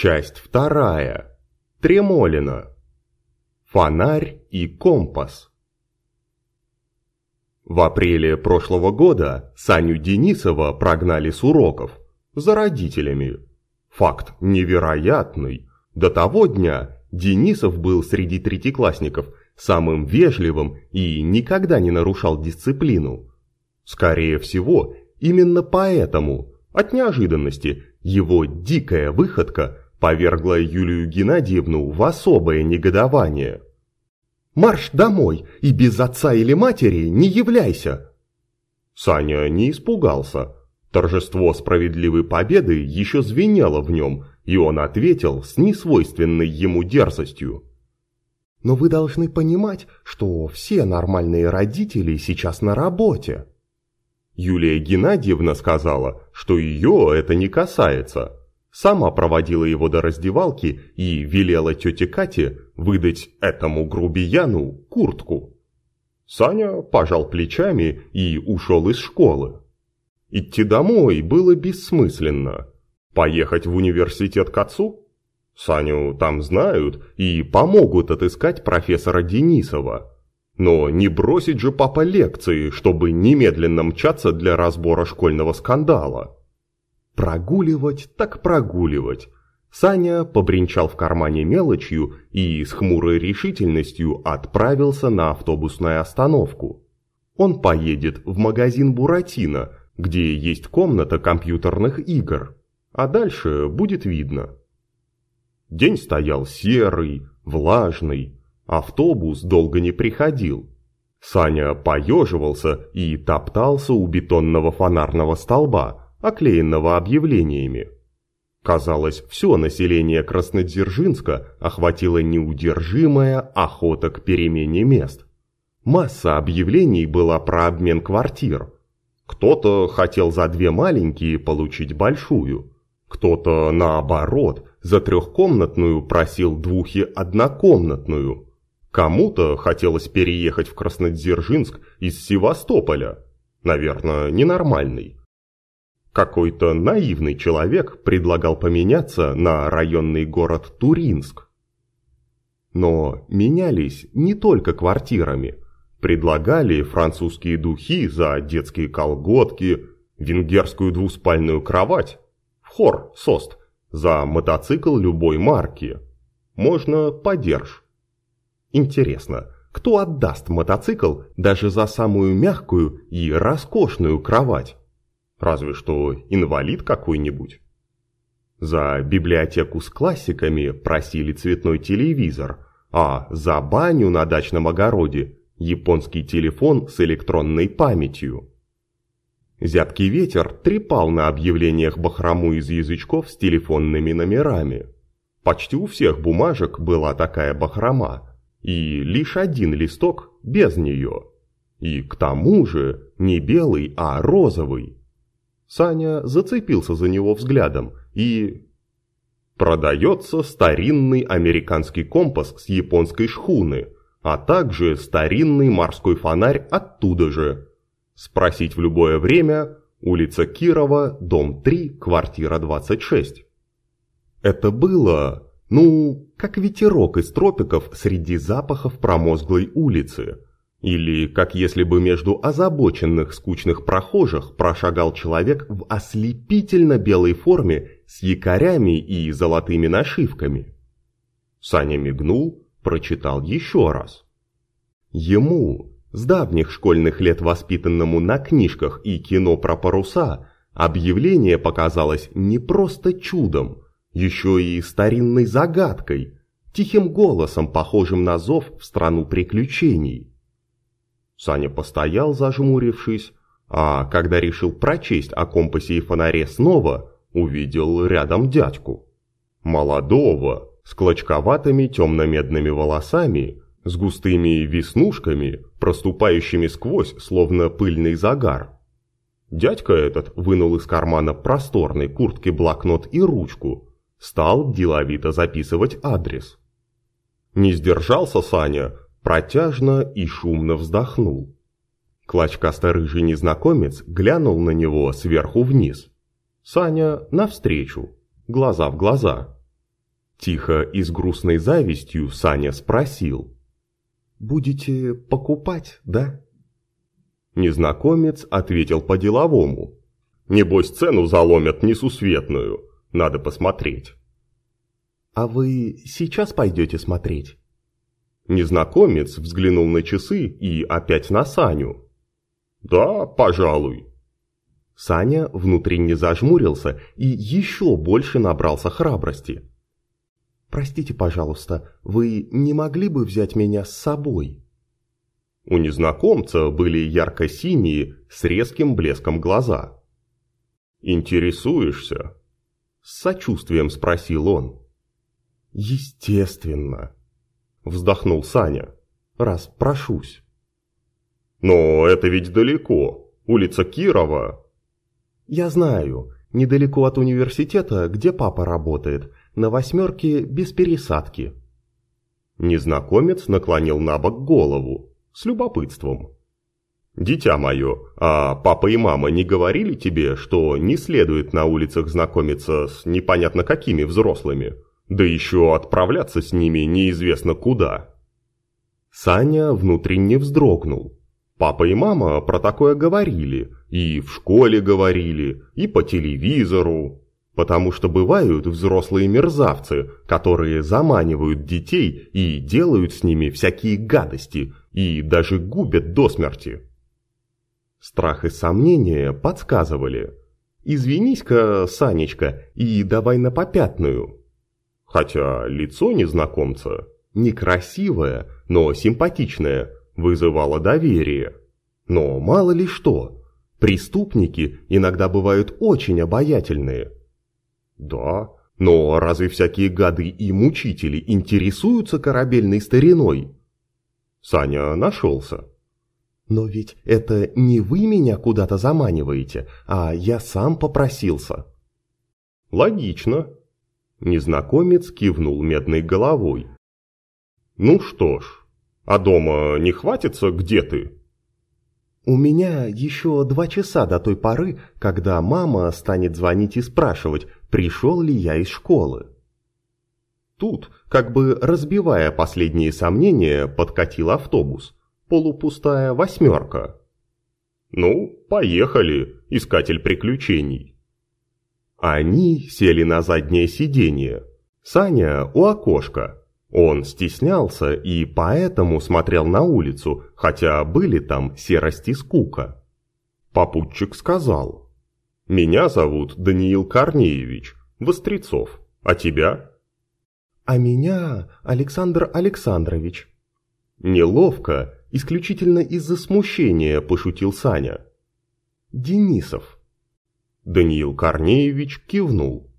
Часть вторая. Тремолина. Фонарь и компас. В апреле прошлого года Саню Денисова прогнали с уроков. За родителями. Факт невероятный. До того дня Денисов был среди третьеклассников самым вежливым и никогда не нарушал дисциплину. Скорее всего, именно поэтому, от неожиданности, его дикая выходка повергла Юлию Геннадьевну в особое негодование. «Марш домой и без отца или матери не являйся!» Саня не испугался. Торжество справедливой победы еще звенело в нем, и он ответил с несвойственной ему дерзостью. «Но вы должны понимать, что все нормальные родители сейчас на работе». Юлия Геннадьевна сказала, что ее это не касается – сама проводила его до раздевалки и велела тете Кате выдать этому грубияну куртку. Саня пожал плечами и ушел из школы. Идти домой было бессмысленно. Поехать в университет к отцу? Саню там знают и помогут отыскать профессора Денисова. Но не бросить же папа лекции, чтобы немедленно мчаться для разбора школьного скандала. Прогуливать так прогуливать. Саня побренчал в кармане мелочью и с хмурой решительностью отправился на автобусную остановку. Он поедет в магазин «Буратино», где есть комната компьютерных игр, а дальше будет видно. День стоял серый, влажный, автобус долго не приходил. Саня поеживался и топтался у бетонного фонарного столба, оклеенного объявлениями. Казалось, все население Краснодзержинска охватила неудержимая охота к перемене мест. Масса объявлений была про обмен квартир. Кто-то хотел за две маленькие получить большую, кто-то, наоборот, за трехкомнатную просил двухи однокомнатную. Кому-то хотелось переехать в Краснодзержинск из Севастополя. Наверное, ненормальный. Какой-то наивный человек предлагал поменяться на районный город Туринск. Но менялись не только квартирами. Предлагали французские духи за детские колготки, венгерскую двуспальную кровать, хор, сост, за мотоцикл любой марки. Можно подерж. Интересно, кто отдаст мотоцикл даже за самую мягкую и роскошную кровать? Разве что инвалид какой-нибудь. За библиотеку с классиками просили цветной телевизор, а за баню на дачном огороде японский телефон с электронной памятью. Зябкий ветер трепал на объявлениях бахрому из язычков с телефонными номерами. Почти у всех бумажек была такая бахрома, и лишь один листок без нее. И к тому же не белый, а розовый. Саня зацепился за него взглядом и... Продается старинный американский компас с японской шхуны, а также старинный морской фонарь оттуда же. Спросить в любое время, улица Кирова, дом 3, квартира 26. Это было, ну, как ветерок из тропиков среди запахов промозглой улицы – или как если бы между озабоченных скучных прохожих прошагал человек в ослепительно белой форме с якорями и золотыми нашивками. Саня мигнул, прочитал еще раз. Ему, с давних школьных лет воспитанному на книжках и кино про паруса, объявление показалось не просто чудом, еще и старинной загадкой, тихим голосом, похожим на зов в страну приключений. Саня постоял, зажмурившись, а когда решил прочесть о компасе и фонаре снова, увидел рядом дядьку. Молодого, с клочковатыми темно-медными волосами, с густыми веснушками, проступающими сквозь, словно пыльный загар. Дядька этот вынул из кармана просторной куртки блокнот и ручку, стал деловито записывать адрес. Не сдержался Саня, протяжно и шумно вздохнул. Клочкасто-рыжий незнакомец глянул на него сверху вниз. Саня навстречу, глаза в глаза. Тихо и с грустной завистью Саня спросил. «Будете покупать, да?» Незнакомец ответил по-деловому. «Небось цену заломят несусветную, надо посмотреть». «А вы сейчас пойдете смотреть?» Незнакомец взглянул на часы и опять на Саню. «Да, пожалуй». Саня внутренне зажмурился и еще больше набрался храбрости. «Простите, пожалуйста, вы не могли бы взять меня с собой?» У незнакомца были ярко-синие с резким блеском глаза. «Интересуешься?» С сочувствием спросил он. «Естественно», – вздохнул Саня. «Раз прошусь». «Но это ведь далеко. Улица Кирова». «Я знаю. Недалеко от университета, где папа работает. На восьмерке без пересадки». Незнакомец наклонил на бок голову, с любопытством. «Дитя мое, а папа и мама не говорили тебе, что не следует на улицах знакомиться с непонятно какими взрослыми?» Да еще отправляться с ними неизвестно куда. Саня внутренне вздрогнул. Папа и мама про такое говорили, и в школе говорили, и по телевизору. Потому что бывают взрослые мерзавцы, которые заманивают детей и делают с ними всякие гадости, и даже губят до смерти. Страх и сомнения подсказывали. «Извинись-ка, Санечка, и давай на попятную». Хотя лицо незнакомца, некрасивое, но симпатичное, вызывало доверие. Но мало ли что, преступники иногда бывают очень обаятельные. Да, но разве всякие гады и мучители интересуются корабельной стариной? Саня нашелся. Но ведь это не вы меня куда-то заманиваете, а я сам попросился. Логично, Незнакомец кивнул медной головой. «Ну что ж, а дома не хватится, где ты?» «У меня еще два часа до той поры, когда мама станет звонить и спрашивать, пришел ли я из школы». Тут, как бы разбивая последние сомнения, подкатил автобус. Полупустая восьмерка. «Ну, поехали, искатель приключений». Они сели на заднее сиденье. Саня у окошка. Он стеснялся и поэтому смотрел на улицу, хотя были там серость и скука. Попутчик сказал. «Меня зовут Даниил Корнеевич, Вострецов. А тебя?» «А меня Александр Александрович». Неловко, исключительно из-за смущения, пошутил Саня. «Денисов». Даниил Корнеевич кивнул.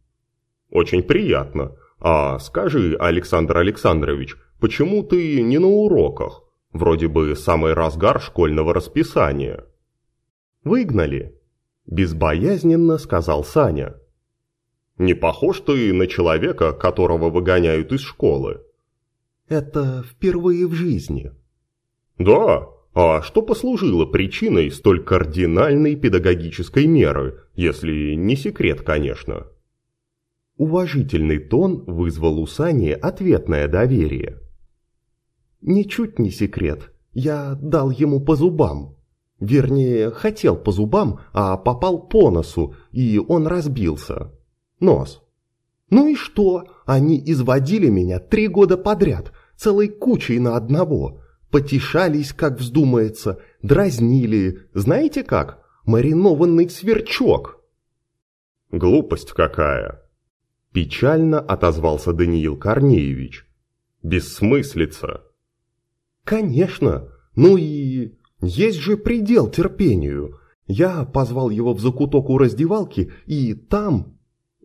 «Очень приятно. А скажи, Александр Александрович, почему ты не на уроках? Вроде бы самый разгар школьного расписания». «Выгнали», – безбоязненно сказал Саня. «Не похож ты на человека, которого выгоняют из школы». «Это впервые в жизни». «Да, а что послужило причиной столь кардинальной педагогической меры, если не секрет, конечно? Уважительный тон вызвал у Сани ответное доверие. «Ничуть не секрет. Я дал ему по зубам. Вернее, хотел по зубам, а попал по носу, и он разбился. Нос. Ну и что? Они изводили меня три года подряд, целой кучей на одного» потешались, как вздумается, дразнили, знаете как, маринованный сверчок. Глупость какая! Печально отозвался Даниил Корнеевич. Бессмыслица. Конечно, ну и есть же предел терпению. Я позвал его в закуток у раздевалки, и там...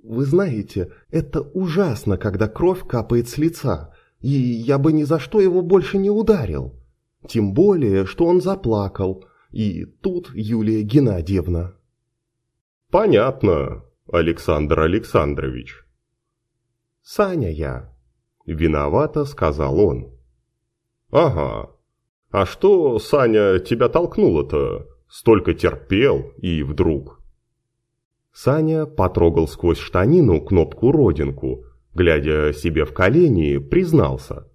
Вы знаете, это ужасно, когда кровь капает с лица и я бы ни за что его больше не ударил. Тем более, что он заплакал, и тут Юлия Геннадьевна. «Понятно, Александр Александрович». «Саня я», — виновато сказал он. «Ага. А что, Саня, тебя толкнуло-то? Столько терпел, и вдруг...» Саня потрогал сквозь штанину кнопку «Родинку», Глядя себе в колени, признался.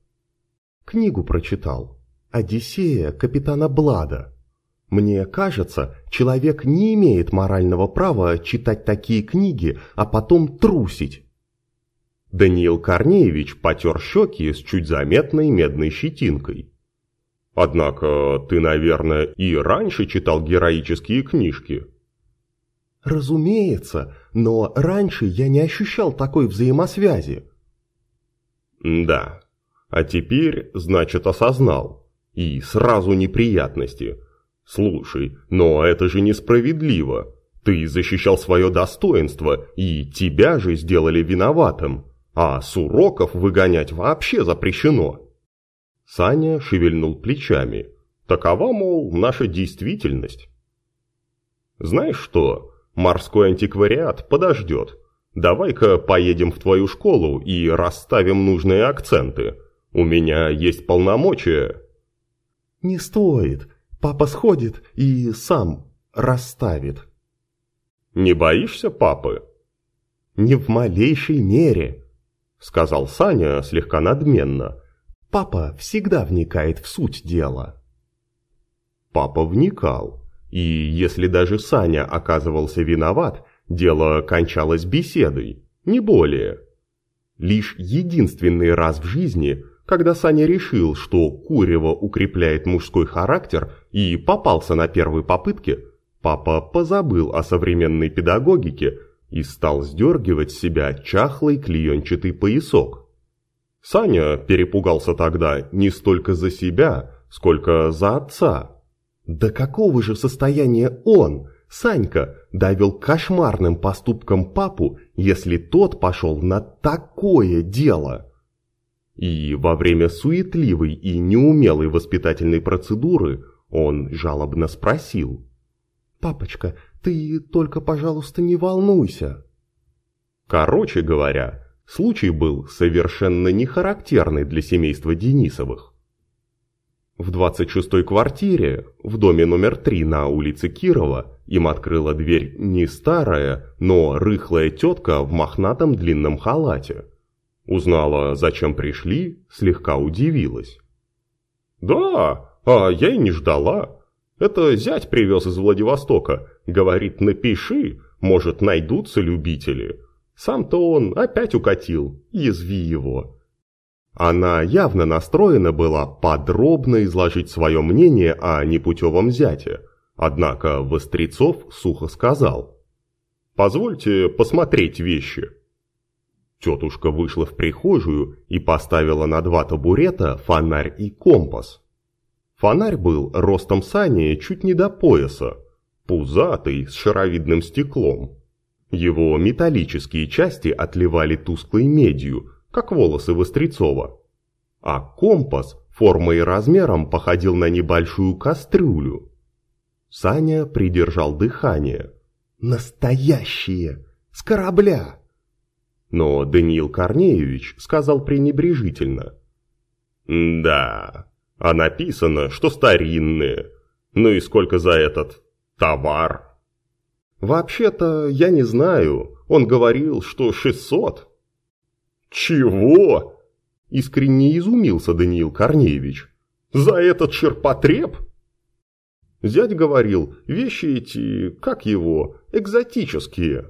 Книгу прочитал. «Одиссея капитана Блада». Мне кажется, человек не имеет морального права читать такие книги, а потом трусить. Даниил Корнеевич потер щеки с чуть заметной медной щетинкой. Однако ты, наверное, и раньше читал героические книжки. Разумеется, но раньше я не ощущал такой взаимосвязи. Да, а теперь, значит, осознал. И сразу неприятности. Слушай, но это же несправедливо. Ты защищал свое достоинство, и тебя же сделали виноватым. А с уроков выгонять вообще запрещено. Саня шевельнул плечами. Такова, мол, наша действительность. Знаешь что, морской антиквариат подождет. Давай-ка поедем в твою школу и расставим нужные акценты. У меня есть полномочия. Не стоит. Папа сходит и сам расставит. Не боишься папы? Не в малейшей мере, сказал Саня слегка надменно. Папа всегда вникает в суть дела. Папа вникал, и если даже Саня оказывался виноват, дело кончалось беседой, не более. Лишь единственный раз в жизни, когда Саня решил, что курево укрепляет мужской характер и попался на первой попытке, папа позабыл о современной педагогике и стал сдергивать с себя чахлый клеенчатый поясок. Саня перепугался тогда не столько за себя, сколько за отца. До какого же состояния он, Санька, довел кошмарным поступком папу, если тот пошел на такое дело? И во время суетливой и неумелой воспитательной процедуры он жалобно спросил. «Папочка, ты только, пожалуйста, не волнуйся». Короче говоря, Случай был совершенно не характерный для семейства Денисовых. В 26-й квартире, в доме номер 3 на улице Кирова, им открыла дверь не старая, но рыхлая тетка в мохнатом длинном халате. Узнала, зачем пришли, слегка удивилась. «Да, а я и не ждала. Это зять привез из Владивостока. Говорит, напиши, может, найдутся любители». Сам-то он опять укатил, язви его. Она явно настроена была подробно изложить свое мнение о непутевом зяте, однако Вострецов сухо сказал «Позвольте посмотреть вещи». Тетушка вышла в прихожую и поставила на два табурета фонарь и компас. Фонарь был ростом сани чуть не до пояса, пузатый, с шаровидным стеклом. Его металлические части отливали тусклой медью, как волосы Вострецова. А компас формой и размером походил на небольшую кастрюлю. Саня придержал дыхание. «Настоящие! С корабля!» Но Даниил Корнеевич сказал пренебрежительно. «Да, а написано, что старинные. Ну и сколько за этот товар?» «Вообще-то, я не знаю. Он говорил, что 600». «Чего?» – искренне изумился Даниил Корнеевич. «За этот черпотреб?» Зять говорил, вещи эти, как его, экзотические.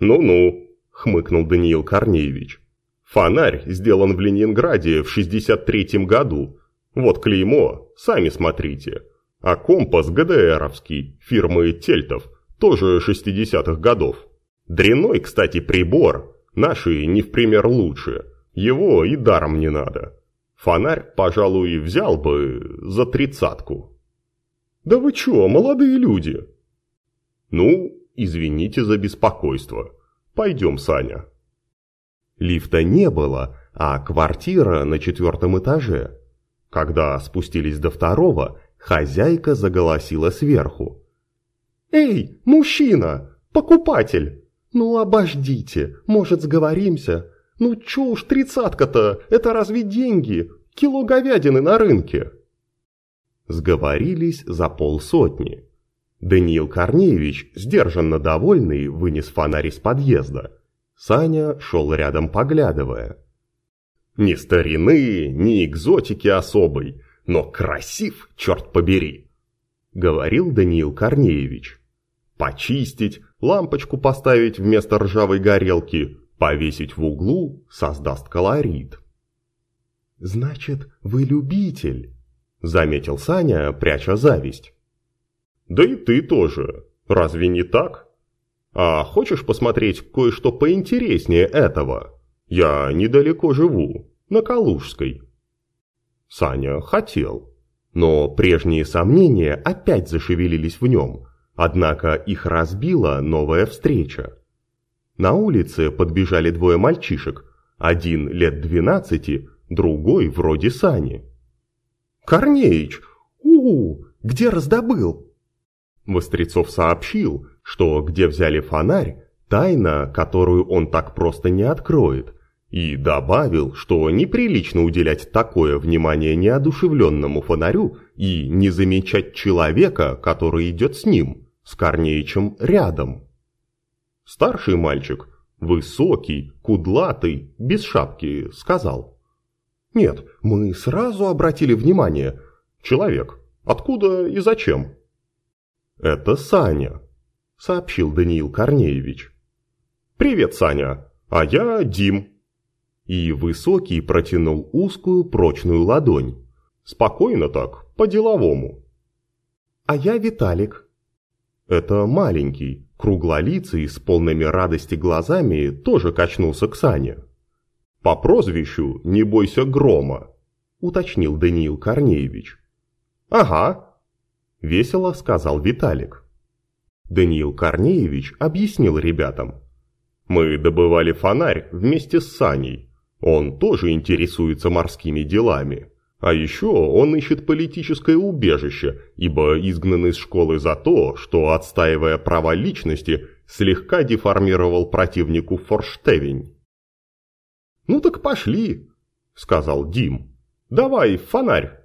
«Ну-ну», – хмыкнул Даниил Корнеевич. «Фонарь сделан в Ленинграде в 63-м году. Вот клеймо, сами смотрите. А компас ГДРовский, фирмы Тельтов – тоже 60-х годов. Дряной, кстати, прибор, наши не в пример лучше, его и даром не надо. Фонарь, пожалуй, взял бы за тридцатку. Да вы чё, молодые люди? Ну, извините за беспокойство. Пойдем, Саня. Лифта не было, а квартира на четвертом этаже. Когда спустились до второго, хозяйка заголосила сверху. «Эй, мужчина! Покупатель! Ну, обождите, может, сговоримся? Ну, чё уж тридцатка-то, это разве деньги? Кило говядины на рынке!» Сговорились за полсотни. Даниил Корнеевич, сдержанно довольный, вынес фонарь из подъезда. Саня шел рядом поглядывая. Ни старины, ни экзотики особой, но красив, черт побери, говорил Даниил Корнеевич. Почистить, лампочку поставить вместо ржавой горелки, повесить в углу создаст колорит. «Значит, вы любитель», — заметил Саня, пряча зависть. «Да и ты тоже. Разве не так? А хочешь посмотреть кое-что поинтереснее этого? Я недалеко живу, на Калужской». Саня хотел, но прежние сомнения опять зашевелились в нем, однако их разбила новая встреча. На улице подбежали двое мальчишек, один лет двенадцати, другой вроде Сани. «Корнеич! у, -у Где раздобыл?» Вострецов сообщил, что где взяли фонарь, тайна, которую он так просто не откроет, и добавил, что неприлично уделять такое внимание неодушевленному фонарю и не замечать человека, который идет с ним, с Корнеичем рядом. Старший мальчик, высокий, кудлатый, без шапки, сказал. «Нет, мы сразу обратили внимание. Человек, откуда и зачем?» «Это Саня», — сообщил Даниил Корнеевич. «Привет, Саня, а я Дим», и Высокий протянул узкую прочную ладонь. Спокойно так, по-деловому. «А я Виталик». Это маленький, круглолицый, с полными радости глазами, тоже качнулся к Сане. «По прозвищу «Не бойся грома», — уточнил Даниил Корнеевич. «Ага», — весело сказал Виталик. Даниил Корнеевич объяснил ребятам. «Мы добывали фонарь вместе с Саней. Он тоже интересуется морскими делами. А еще он ищет политическое убежище, ибо изгнан из школы за то, что, отстаивая права личности, слегка деформировал противнику форштевень. «Ну так пошли», — сказал Дим. «Давай, фонарь».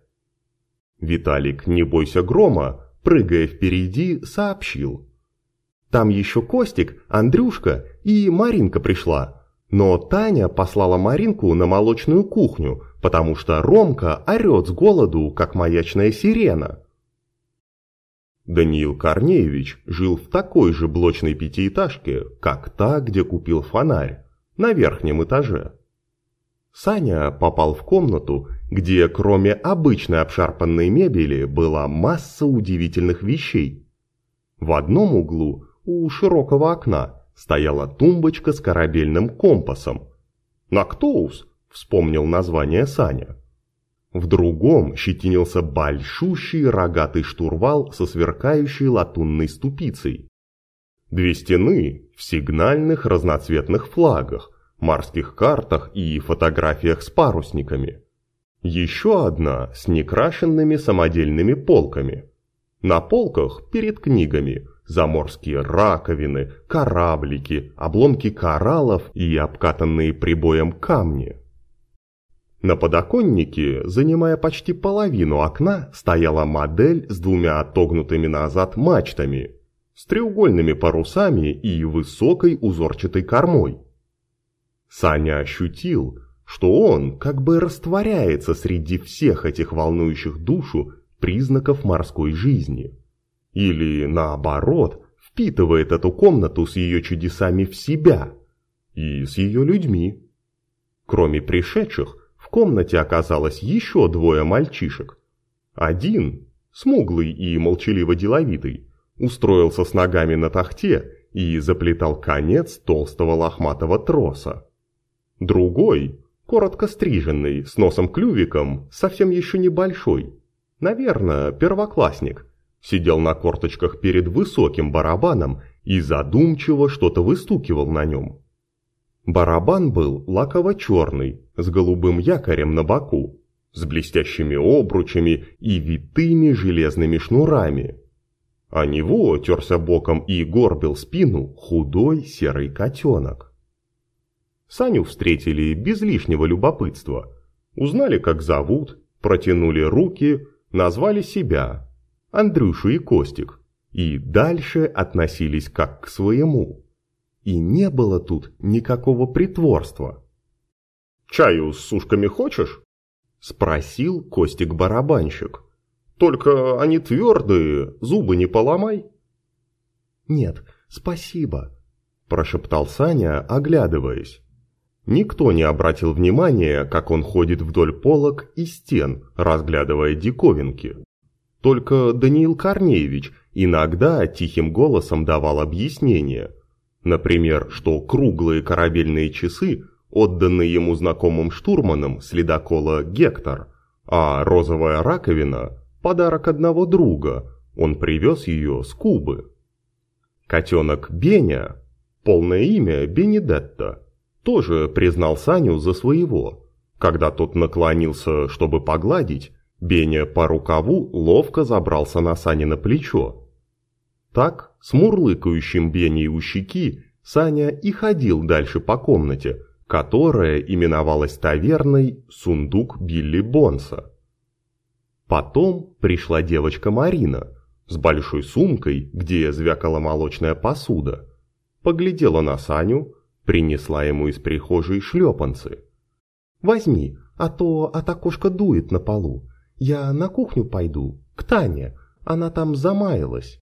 Виталик, не бойся грома, прыгая впереди, сообщил. «Там еще Костик, Андрюшка и Маринка пришла. Но Таня послала Маринку на молочную кухню, потому что Ромка орет с голоду, как маячная сирена. Даниил Корнеевич жил в такой же блочной пятиэтажке, как та, где купил фонарь, на верхнем этаже. Саня попал в комнату, где кроме обычной обшарпанной мебели была масса удивительных вещей. В одном углу, у широкого окна, стояла тумбочка с корабельным компасом. «Нактоус», — вспомнил название Саня. В другом щетинился большущий рогатый штурвал со сверкающей латунной ступицей. Две стены в сигнальных разноцветных флагах, морских картах и фотографиях с парусниками. Еще одна с некрашенными самодельными полками. На полках перед книгами заморские раковины, кораблики, обломки кораллов и обкатанные прибоем камни. На подоконнике, занимая почти половину окна, стояла модель с двумя отогнутыми назад мачтами, с треугольными парусами и высокой узорчатой кормой. Саня ощутил, что он как бы растворяется среди всех этих волнующих душу признаков морской жизни. Или, наоборот, впитывает эту комнату с ее чудесами в себя и с ее людьми. Кроме пришедших, комнате оказалось еще двое мальчишек. Один, смуглый и молчаливо деловитый, устроился с ногами на тахте и заплетал конец толстого лохматого троса. Другой, коротко стриженный, с носом-клювиком, совсем еще небольшой, наверное, первоклассник – сидел на корточках перед высоким барабаном и задумчиво что-то выстукивал на нем. Барабан был лаково-черный, с голубым якорем на боку, с блестящими обручами и витыми железными шнурами. А него терся боком и горбил спину худой серый котенок. Саню встретили без лишнего любопытства. Узнали, как зовут, протянули руки, назвали себя – Андрюшу и Костик, и дальше относились как к своему. И не было тут никакого притворства. «Чаю с сушками хочешь?» – спросил Костик-барабанщик. «Только они твердые, зубы не поломай». «Нет, спасибо», – прошептал Саня, оглядываясь. Никто не обратил внимания, как он ходит вдоль полок и стен, разглядывая диковинки. Только Даниил Корнеевич иногда тихим голосом давал объяснение. Например, что круглые корабельные часы отданный ему знакомым штурманом с ледокола «Гектор», а розовая раковина – подарок одного друга, он привез ее с Кубы. Котенок Беня, полное имя Бенедетта, тоже признал Саню за своего. Когда тот наклонился, чтобы погладить, Беня по рукаву ловко забрался на Сане на плечо. Так, с мурлыкающим Беней у щеки, Саня и ходил дальше по комнате, которая именовалась таверной «Сундук Билли Бонса». Потом пришла девочка Марина с большой сумкой, где звякала молочная посуда. Поглядела на Саню, принесла ему из прихожей шлепанцы. «Возьми, а то от окошка дует на полу. Я на кухню пойду, к Тане, она там замаялась».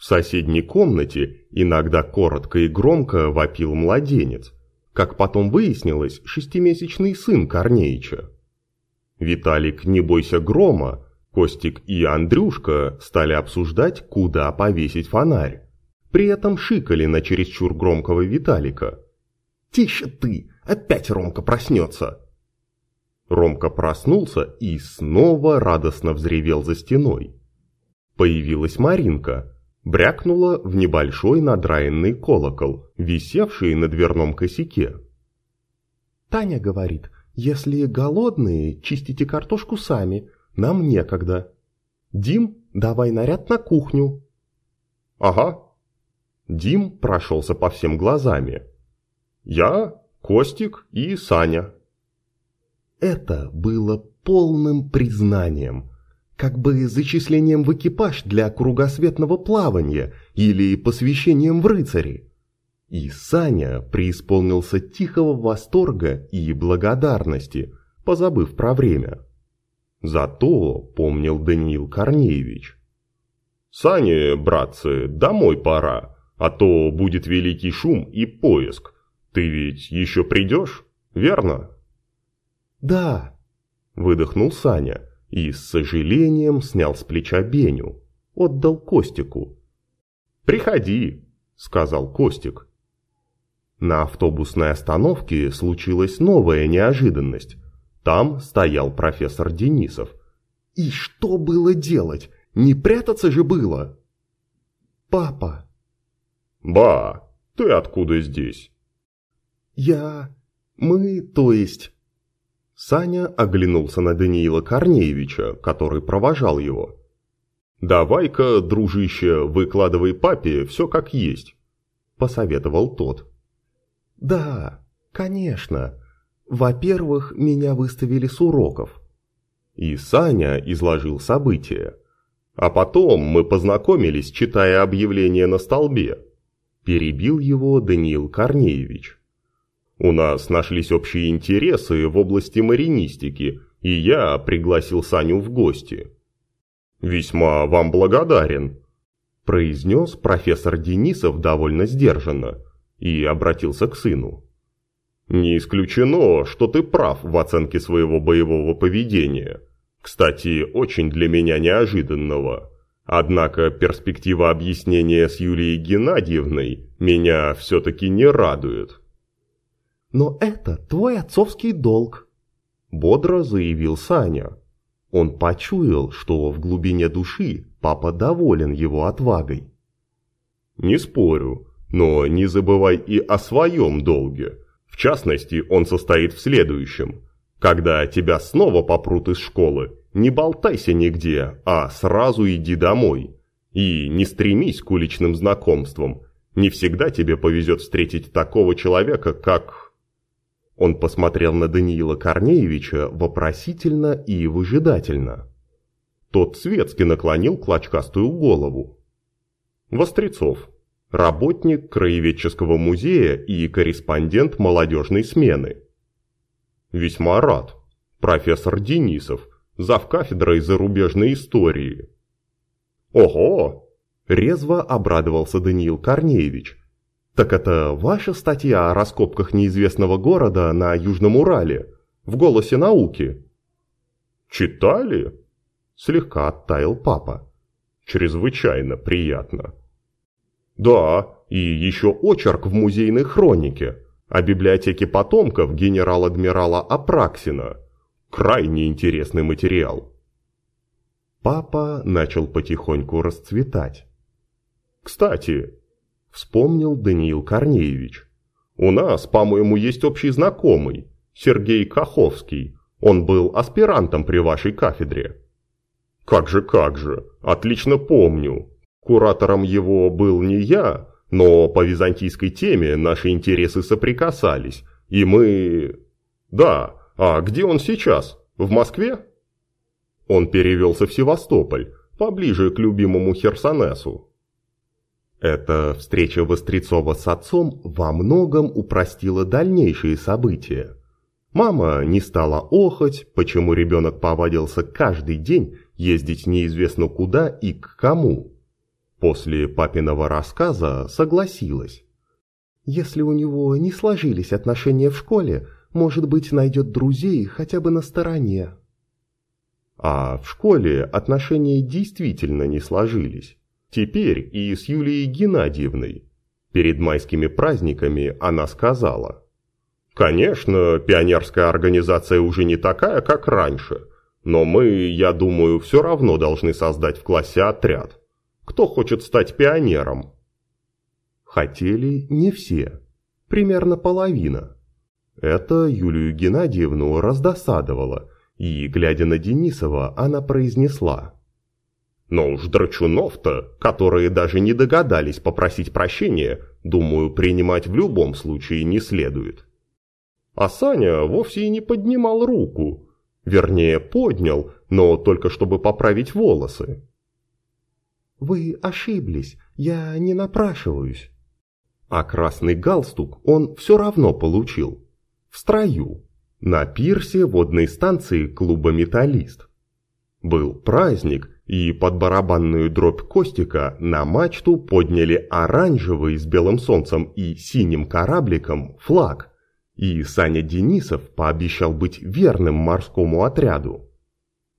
В соседней комнате иногда коротко и громко вопил младенец – как потом выяснилось, шестимесячный сын Корнеича. Виталик «Не бойся грома», Костик и Андрюшка стали обсуждать, куда повесить фонарь. При этом шикали на чересчур громкого Виталика. «Тише ты! Опять Ромка проснется!» Ромка проснулся и снова радостно взревел за стеной. Появилась Маринка, брякнула в небольшой надраенный колокол, висевший на дверном косяке. «Таня говорит, если голодные, чистите картошку сами, нам некогда. Дим, давай наряд на кухню». «Ага». Дим прошелся по всем глазами. «Я, Костик и Саня». Это было полным признанием – как бы зачислением в экипаж для кругосветного плавания или посвящением в рыцари. И Саня преисполнился тихого восторга и благодарности, позабыв про время. Зато помнил Даниил Корнеевич. «Сане, братцы, домой пора, а то будет великий шум и поиск. Ты ведь еще придешь, верно?» «Да», – выдохнул Саня и с сожалением снял с плеча Беню, отдал Костику. «Приходи», — сказал Костик. На автобусной остановке случилась новая неожиданность. Там стоял профессор Денисов. И что было делать? Не прятаться же было? Папа. Ба, ты откуда здесь? Я... Мы, то есть... Саня оглянулся на Даниила Корнеевича, который провожал его. «Давай-ка, дружище, выкладывай папе все как есть», – посоветовал тот. «Да, конечно. Во-первых, меня выставили с уроков». И Саня изложил события. «А потом мы познакомились, читая объявление на столбе», – перебил его Даниил Корнеевич. У нас нашлись общие интересы в области маринистики, и я пригласил Саню в гости. «Весьма вам благодарен», – произнес профессор Денисов довольно сдержанно и обратился к сыну. «Не исключено, что ты прав в оценке своего боевого поведения. Кстати, очень для меня неожиданного. Однако перспектива объяснения с Юлией Геннадьевной меня все-таки не радует». «Но это твой отцовский долг», – бодро заявил Саня. Он почуял, что в глубине души папа доволен его отвагой. «Не спорю, но не забывай и о своем долге. В частности, он состоит в следующем. Когда тебя снова попрут из школы, не болтайся нигде, а сразу иди домой. И не стремись к уличным знакомствам. Не всегда тебе повезет встретить такого человека, как он посмотрел на Даниила Корнеевича вопросительно и выжидательно. Тот светски наклонил клочкастую голову. «Вострецов, работник краеведческого музея и корреспондент молодежной смены. Весьма рад. Профессор Денисов, зав кафедрой зарубежной истории. Ого! Резво обрадовался Даниил Корнеевич. Так это ваша статья о раскопках неизвестного города на Южном Урале, в «Голосе науки»? Читали? Слегка оттаял папа. Чрезвычайно приятно. Да, и еще очерк в музейной хронике о библиотеке потомков генерал-адмирала Апраксина. Крайне интересный материал. Папа начал потихоньку расцветать. Кстати, вспомнил Даниил Корнеевич. У нас, по-моему, есть общий знакомый, Сергей Каховский. Он был аспирантом при вашей кафедре. Как же, как же, отлично помню. Куратором его был не я, но по византийской теме наши интересы соприкасались, и мы... Да, а где он сейчас? В Москве? Он перевелся в Севастополь, поближе к любимому Херсонесу. Эта встреча Вострецова с отцом во многом упростила дальнейшие события. Мама не стала охоть, почему ребенок повадился каждый день ездить неизвестно куда и к кому. После папиного рассказа согласилась. Если у него не сложились отношения в школе, может быть, найдет друзей хотя бы на стороне. А в школе отношения действительно не сложились. Теперь и с Юлией Геннадьевной. Перед майскими праздниками она сказала. «Конечно, пионерская организация уже не такая, как раньше, но мы, я думаю, все равно должны создать в классе отряд. Кто хочет стать пионером?» Хотели не все, примерно половина. Это Юлию Геннадьевну раздосадовало, и, глядя на Денисова, она произнесла. «Но уж драчунов-то, которые даже не догадались попросить прощения, думаю, принимать в любом случае не следует». А Саня вовсе и не поднимал руку, вернее, поднял, но только чтобы поправить волосы. «Вы ошиблись, я не напрашиваюсь». А красный галстук он все равно получил. В строю. На пирсе водной станции клуба «Металлист». Был праздник, и под барабанную дробь Костика на мачту подняли оранжевый с белым солнцем и синим корабликом флаг. И Саня Денисов пообещал быть верным морскому отряду.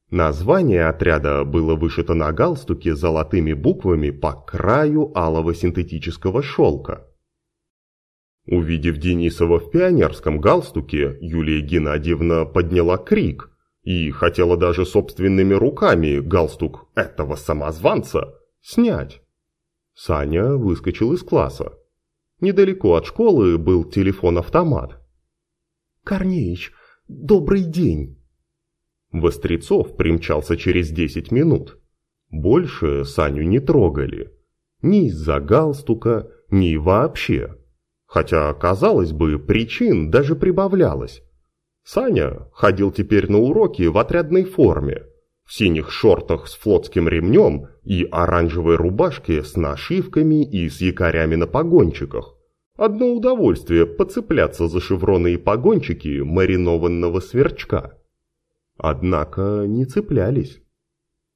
Название отряда было вышито на галстуке золотыми буквами по краю алого синтетического шелка. Увидев Денисова в пионерском галстуке, Юлия Геннадьевна подняла крик и хотела даже собственными руками галстук этого самозванца снять. Саня выскочил из класса. Недалеко от школы был телефон-автомат. «Корнеич, добрый день!» Вострецов примчался через 10 минут. Больше Саню не трогали. Ни из-за галстука, ни вообще. Хотя, казалось бы, причин даже прибавлялось. Саня ходил теперь на уроки в отрядной форме, в синих шортах с флотским ремнем и оранжевой рубашке с нашивками и с якорями на погончиках. Одно удовольствие поцепляться за шевроны и погончики маринованного сверчка. Однако не цеплялись.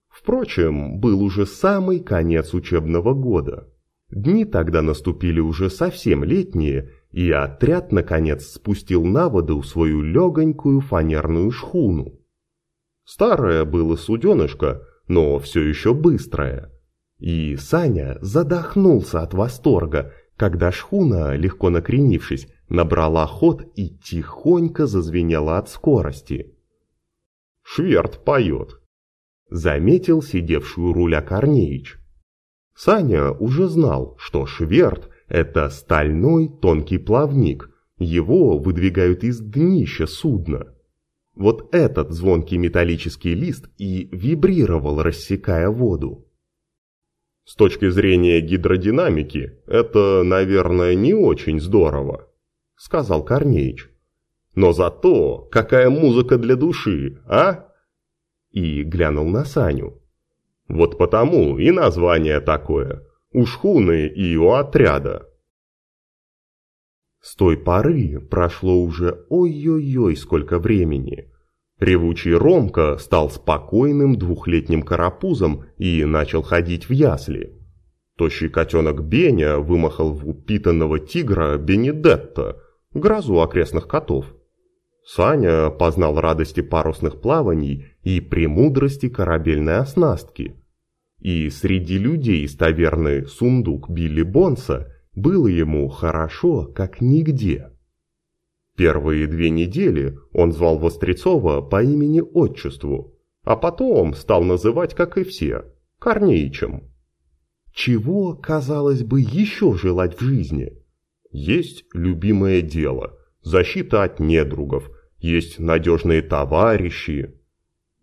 Впрочем, был уже самый конец учебного года. Дни тогда наступили уже совсем летние, и отряд, наконец, спустил на воду свою легонькую фанерную шхуну. Старое было суденышко, но все еще быстрое. И Саня задохнулся от восторга, когда шхуна, легко накренившись, набрала ход и тихонько зазвенела от скорости. «Шверт поет», — заметил сидевший у руля Корнеич. Саня уже знал, что шверт это стальной тонкий плавник, его выдвигают из днища судна. Вот этот звонкий металлический лист и вибрировал, рассекая воду. С точки зрения гидродинамики, это, наверное, не очень здорово, сказал Корнеич. Но зато какая музыка для души, а? И глянул на Саню. Вот потому и название такое. У шхуны и у отряда. С той поры прошло уже ой-ой-ой сколько времени. Ревучий Ромка стал спокойным двухлетним карапузом и начал ходить в ясли. Тощий котенок Беня вымахал в упитанного тигра Бенедетта, грозу окрестных котов. Саня познал радости парусных плаваний и премудрости корабельной оснастки. И среди людей из таверны «Сундук» Билли Бонса было ему хорошо, как нигде. Первые две недели он звал Вострецова по имени-отчеству, а потом стал называть, как и все, Корнеичем. Чего, казалось бы, еще желать в жизни? Есть любимое дело, защита от недругов, есть надежные товарищи.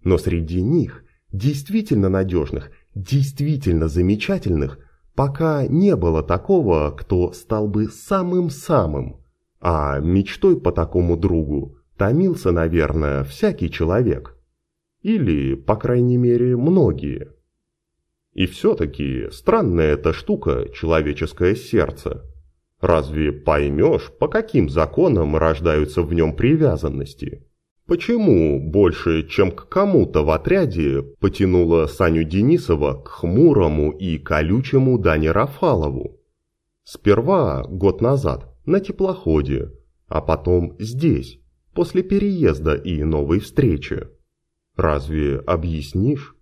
Но среди них, действительно надежных, действительно замечательных, пока не было такого, кто стал бы самым-самым. А мечтой по такому другу томился, наверное, всякий человек. Или, по крайней мере, многие. И все-таки странная эта штука, человеческое сердце. Разве поймешь, по каким законам рождаются в нем привязанности? Почему больше, чем к кому-то в отряде, потянуло Саню Денисова к хмурому и колючему Дане Рафалову? Сперва, год назад, на теплоходе, а потом здесь, после переезда и новой встречи. Разве объяснишь?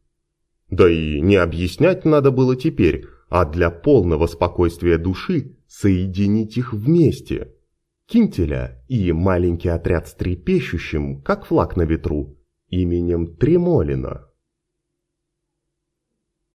Да и не объяснять надо было теперь, а для полного спокойствия души соединить их вместе. Кинтеля и маленький отряд с трепещущим, как флаг на ветру, именем Тремолина.